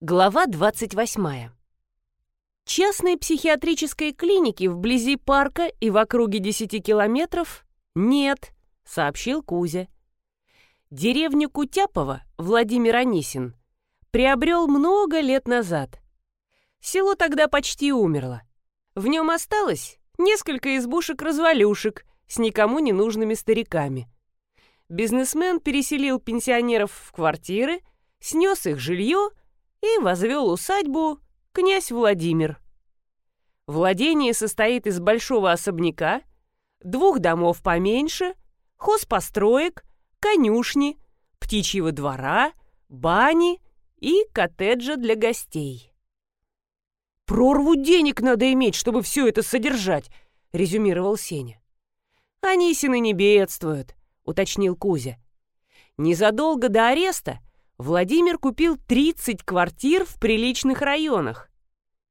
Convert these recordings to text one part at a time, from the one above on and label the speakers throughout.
Speaker 1: Глава 28. Частной психиатрической клиники вблизи парка и в округе 10 километров нет, сообщил Кузя. Деревню Кутяпова Владимир Анисин приобрел много лет назад. Село тогда почти умерло. В нем осталось несколько избушек-развалюшек с никому не нужными стариками. Бизнесмен переселил пенсионеров в квартиры, снес их жилье и возвел усадьбу князь Владимир. Владение состоит из большого особняка, двух домов поменьше, хозпостроек, конюшни, птичьего двора, бани и коттеджа для гостей.
Speaker 2: «Прорву денег надо иметь, чтобы все это содержать», — резюмировал Сеня.
Speaker 1: «Анисины не бедствуют», — уточнил Кузя. Незадолго до ареста Владимир купил 30 квартир в приличных районах.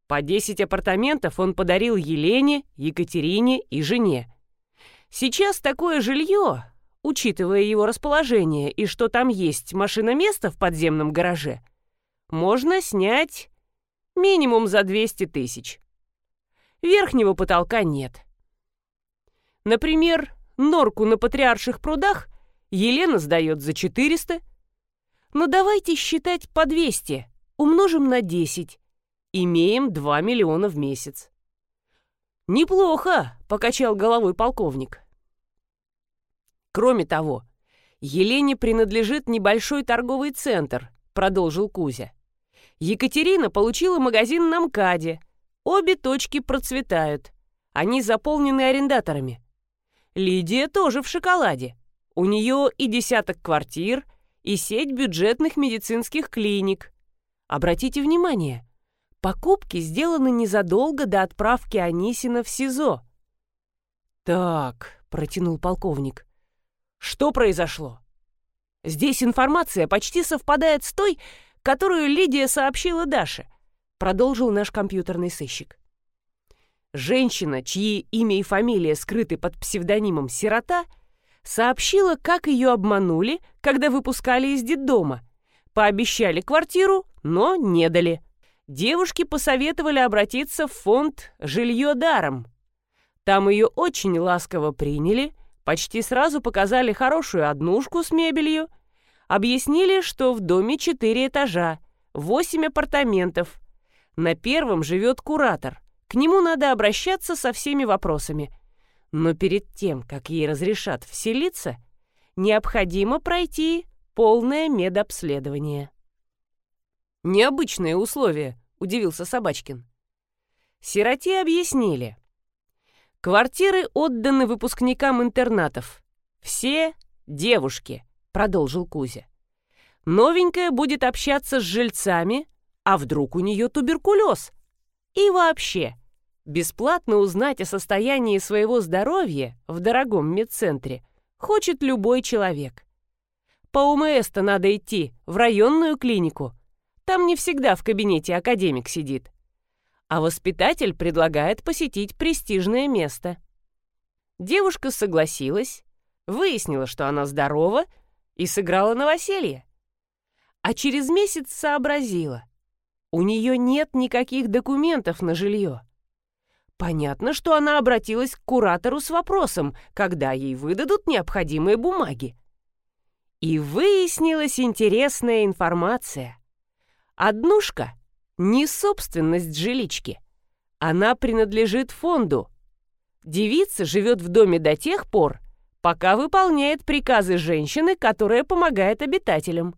Speaker 1: По 10 апартаментов он подарил Елене, Екатерине и жене. Сейчас такое жилье, учитывая его расположение и что там есть машиноместо в подземном гараже, можно снять минимум за 200 тысяч. Верхнего потолка нет. Например, норку на Патриарших прудах Елена сдает за 400 но ну, давайте считать по 200, умножим на 10. Имеем 2 миллиона в месяц. «Неплохо», — покачал головой полковник. «Кроме того, Елене принадлежит небольшой торговый центр», — продолжил Кузя. «Екатерина получила магазин на МКАДе. Обе точки процветают. Они заполнены арендаторами. Лидия тоже в шоколаде. У нее и десяток квартир — и сеть бюджетных медицинских клиник. Обратите внимание, покупки сделаны незадолго до отправки Анисина в СИЗО.
Speaker 2: «Так», — протянул полковник, — «что произошло?»
Speaker 1: «Здесь информация почти совпадает с той, которую Лидия сообщила Даше», — продолжил наш компьютерный сыщик. Женщина, чьи имя и фамилия скрыты под псевдонимом «Сирота», — сообщила, как ее обманули, когда выпускали из детдома. Пообещали квартиру, но не дали. Девушке посоветовали обратиться в фонд «Жилье даром». Там ее очень ласково приняли, почти сразу показали хорошую однушку с мебелью, объяснили, что в доме четыре этажа, восемь апартаментов. На первом живет куратор. К нему надо обращаться со всеми вопросами – но перед тем, как ей разрешат вселиться, необходимо пройти полное медобследование.
Speaker 2: «Необычные условия», — удивился Собачкин.
Speaker 1: Сироте объяснили. «Квартиры отданы выпускникам интернатов. Все девушки», — продолжил Кузя. «Новенькая будет общаться с жильцами, а вдруг у нее туберкулез? И вообще, Бесплатно узнать о состоянии своего здоровья в дорогом медцентре хочет любой человек. По УМС-то надо идти в районную клинику. Там не всегда в кабинете академик сидит. А воспитатель предлагает посетить престижное место. Девушка согласилась, выяснила, что она здорова, и сыграла новоселье. А через месяц сообразила. У нее нет никаких документов на жилье. Понятно, что она обратилась к куратору с вопросом, когда ей выдадут необходимые бумаги. И выяснилась интересная информация. Однушка — не собственность жилички. Она принадлежит фонду. Девица живет в доме до тех пор, пока выполняет приказы женщины, которая помогает обитателям.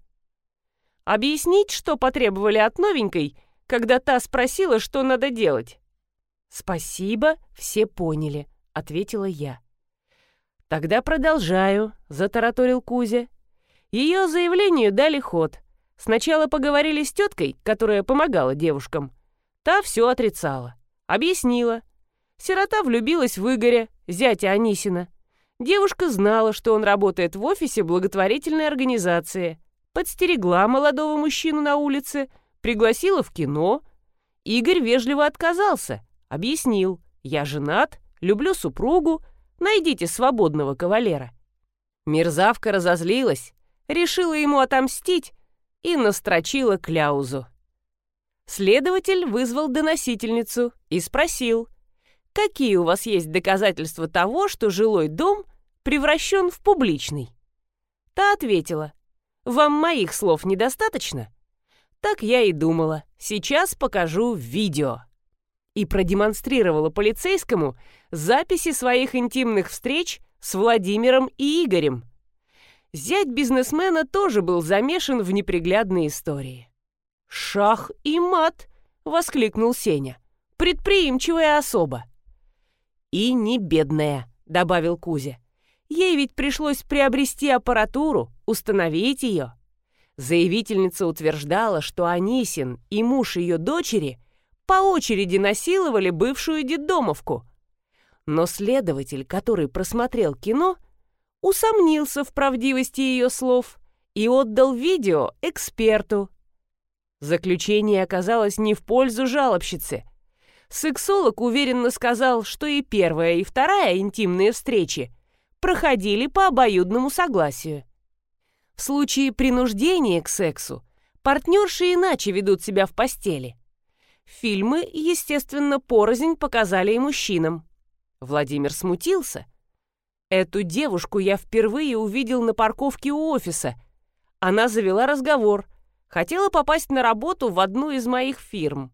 Speaker 1: Объяснить, что потребовали от новенькой, когда та спросила, что надо делать. «Спасибо, все поняли», — ответила я. «Тогда продолжаю», — затараторил Кузя. Ее заявлению дали ход. Сначала поговорили с теткой, которая помогала девушкам. Та все отрицала. Объяснила. Сирота влюбилась в Игоря, зятя Анисина. Девушка знала, что он работает в офисе благотворительной организации. Подстерегла молодого мужчину на улице, пригласила в кино. Игорь вежливо отказался — Объяснил, я женат, люблю супругу, найдите свободного кавалера. Мерзавка разозлилась, решила ему отомстить и настрочила кляузу. Следователь вызвал доносительницу и спросил, какие у вас есть доказательства того, что жилой дом превращен в публичный. Та ответила, вам моих слов недостаточно? Так я и думала, сейчас покажу видео. И продемонстрировала полицейскому записи своих интимных встреч с Владимиром и Игорем. Зять бизнесмена тоже был замешан в неприглядной истории. «Шах и мат!» — воскликнул Сеня. «Предприимчивая особа!» «И не бедная», — добавил Кузя. «Ей ведь пришлось приобрести аппаратуру, установить ее». Заявительница утверждала, что Анисин и муж ее дочери по очереди насиловали бывшую детдомовку. Но следователь, который просмотрел кино, усомнился в правдивости ее слов и отдал видео эксперту, Заключение оказалось не в пользу жалобщицы. Сексолог уверенно сказал, что и первая, и вторая интимные встречи проходили по обоюдному согласию. В случае принуждения к сексу партнерши иначе ведут себя в постели. Фильмы, естественно, порознь показали и мужчинам. Владимир смутился. Эту девушку я впервые увидел на парковке у офиса. Она завела разговор – Хотела попасть на работу в одну из моих фирм.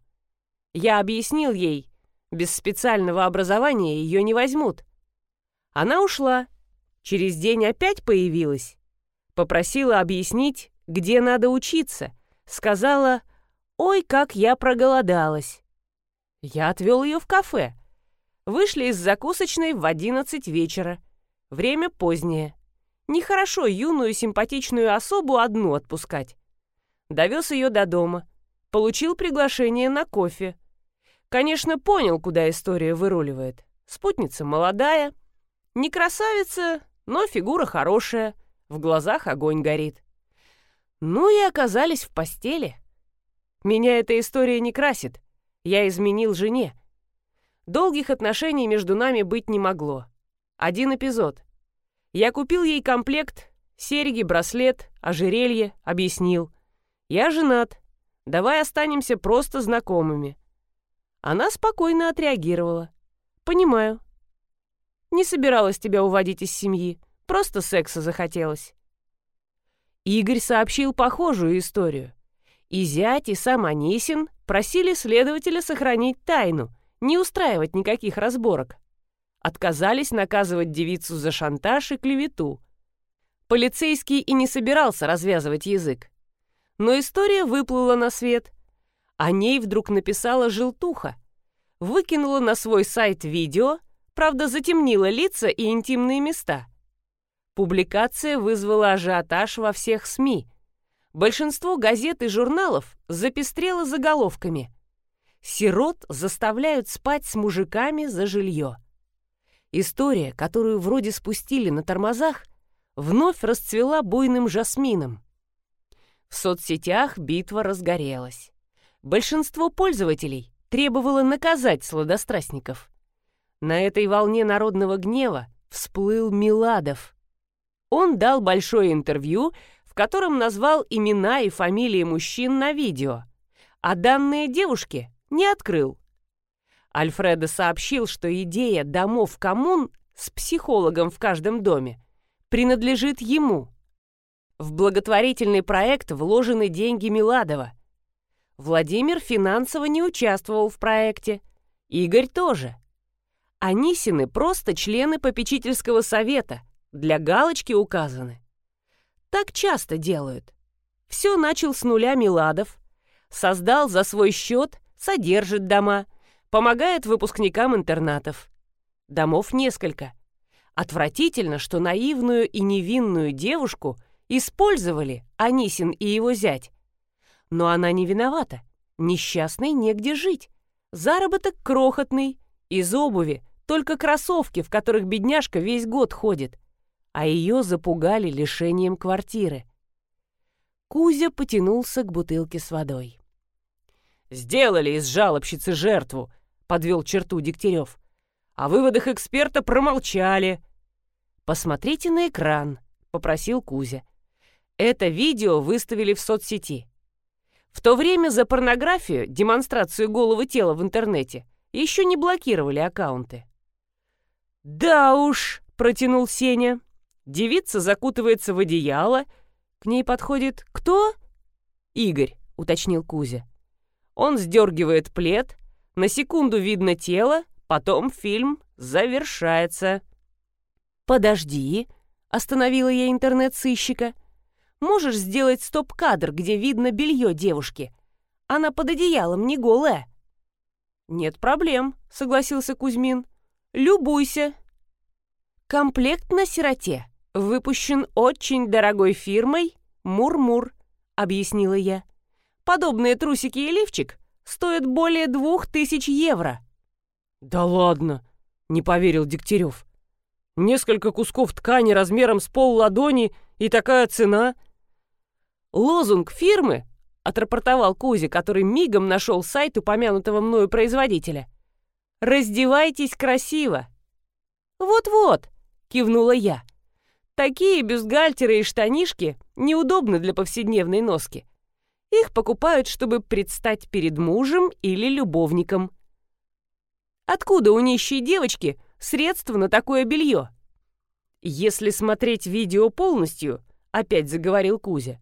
Speaker 1: Я объяснил ей, без специального образования ее не возьмут. Она ушла. Через день опять появилась. Попросила объяснить, где надо учиться. Сказала, ой, как я проголодалась. Я отвел ее в кафе. Вышли из закусочной в одиннадцать вечера. Время позднее. Нехорошо юную симпатичную особу одну отпускать. Довез ее до дома. Получил приглашение на кофе. Конечно, понял, куда история выруливает. Спутница молодая. Не красавица, но фигура хорошая. В глазах огонь горит. Ну и оказались в постели. Меня эта история не красит. Я изменил жене. Долгих отношений между нами быть не могло. Один эпизод. Я купил ей комплект, серьги, браслет, ожерелье, объяснил. Я женат. Давай останемся просто знакомыми». Она спокойно отреагировала. «Понимаю. Не собиралась тебя уводить из семьи. Просто секса захотелось». Игорь сообщил похожую историю. И зять, и сам Анисин просили следователя сохранить тайну, не устраивать никаких разборок. Отказались наказывать девицу за шантаж и клевету. Полицейский и не собирался развязывать язык. Но история выплыла на свет. О ней вдруг написала желтуха. Выкинула на свой сайт видео, правда, затемнила лица и интимные места. Публикация вызвала ажиотаж во всех СМИ. Большинство газет и журналов запестрело заголовками. «Сирот заставляют спать с мужиками за жилье». История, которую вроде спустили на тормозах, вновь расцвела буйным жасмином. В соцсетях битва разгорелась. Большинство пользователей требовало наказать сладострастников. На этой волне народного гнева всплыл Миладов. Он дал большое интервью, котором назвал имена и фамилии мужчин на видео, а данные девушки не открыл. Альфредо сообщил, что идея домов коммун с психологом в каждом доме принадлежит ему – в благотворительный проект вложены деньги Миладова. Владимир финансово не участвовал в проекте. Игорь тоже. Анисины просто члены попечительского совета, для галочки указаны. Так часто делают. Все начал с нуля Миладов, создал за свой счет, содержит дома, помогает выпускникам интернатов. Домов несколько. Отвратительно, что наивную и невинную девушку – Использовали Анисин и его зять. Но она не виновата. Несчастной негде жить. Заработок крохотный. Из обуви только кроссовки, в которых бедняжка весь год ходит. А ее запугали лишением квартиры. Кузя потянулся к бутылке с водой. «Сделали из жалобщицы жертву», — подвел черту Дегтярев. «О выводах эксперта промолчали». «Посмотрите на экран», — попросил Кузя. Это видео выставили в соцсети. В то время за порнографию, демонстрацию голого тела в интернете, еще не блокировали аккаунты. «Да уж», — протянул Сеня. Девица закутывается в одеяло. К ней подходит кто? «Игорь», — уточнил Кузя. Он сдергивает плед, на секунду видно тело, потом фильм завершается. «Подожди», — остановила я интернет-сыщика. «Можешь сделать стоп-кадр, где видно белье девушки? Она под одеялом, не голая». «Нет проблем», — согласился Кузьмин. «Любуйся». «Комплект на сироте выпущен очень дорогой фирмой «Мур-Мур», — объяснила я. «Подобные трусики и лифчик стоят более двух тысяч евро».
Speaker 2: «Да ладно!» — не поверил Дегтярев. «Несколько кусков ткани размером с пол ладони и такая цена?»
Speaker 1: «Лозунг фирмы», — отрапортовал Кузя, который мигом нашел сайт упомянутого мною производителя. «Раздевайтесь красиво». «Вот-вот», — кивнула я. «Такие бюстгальтеры и штанишки неудобны для повседневной носки. Их покупают, чтобы предстать перед мужем или любовником. Откуда у нищей девочки средства на такое белье? Если смотреть видео полностью, опять заговорил Кузя,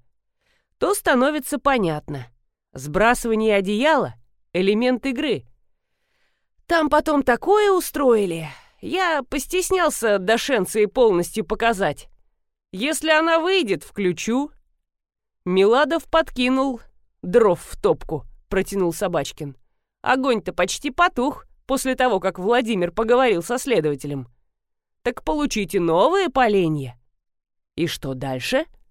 Speaker 1: то становится понятно. Сбрасывание одеяла — элемент игры. Там потом такое устроили. Я постеснялся Дашенции полностью показать. Если она выйдет, включу. Миладов подкинул дров в топку, протянул Собачкин. Огонь-то почти потух после того, как Владимир поговорил со следователем. Так получите новые поленья. И что дальше? —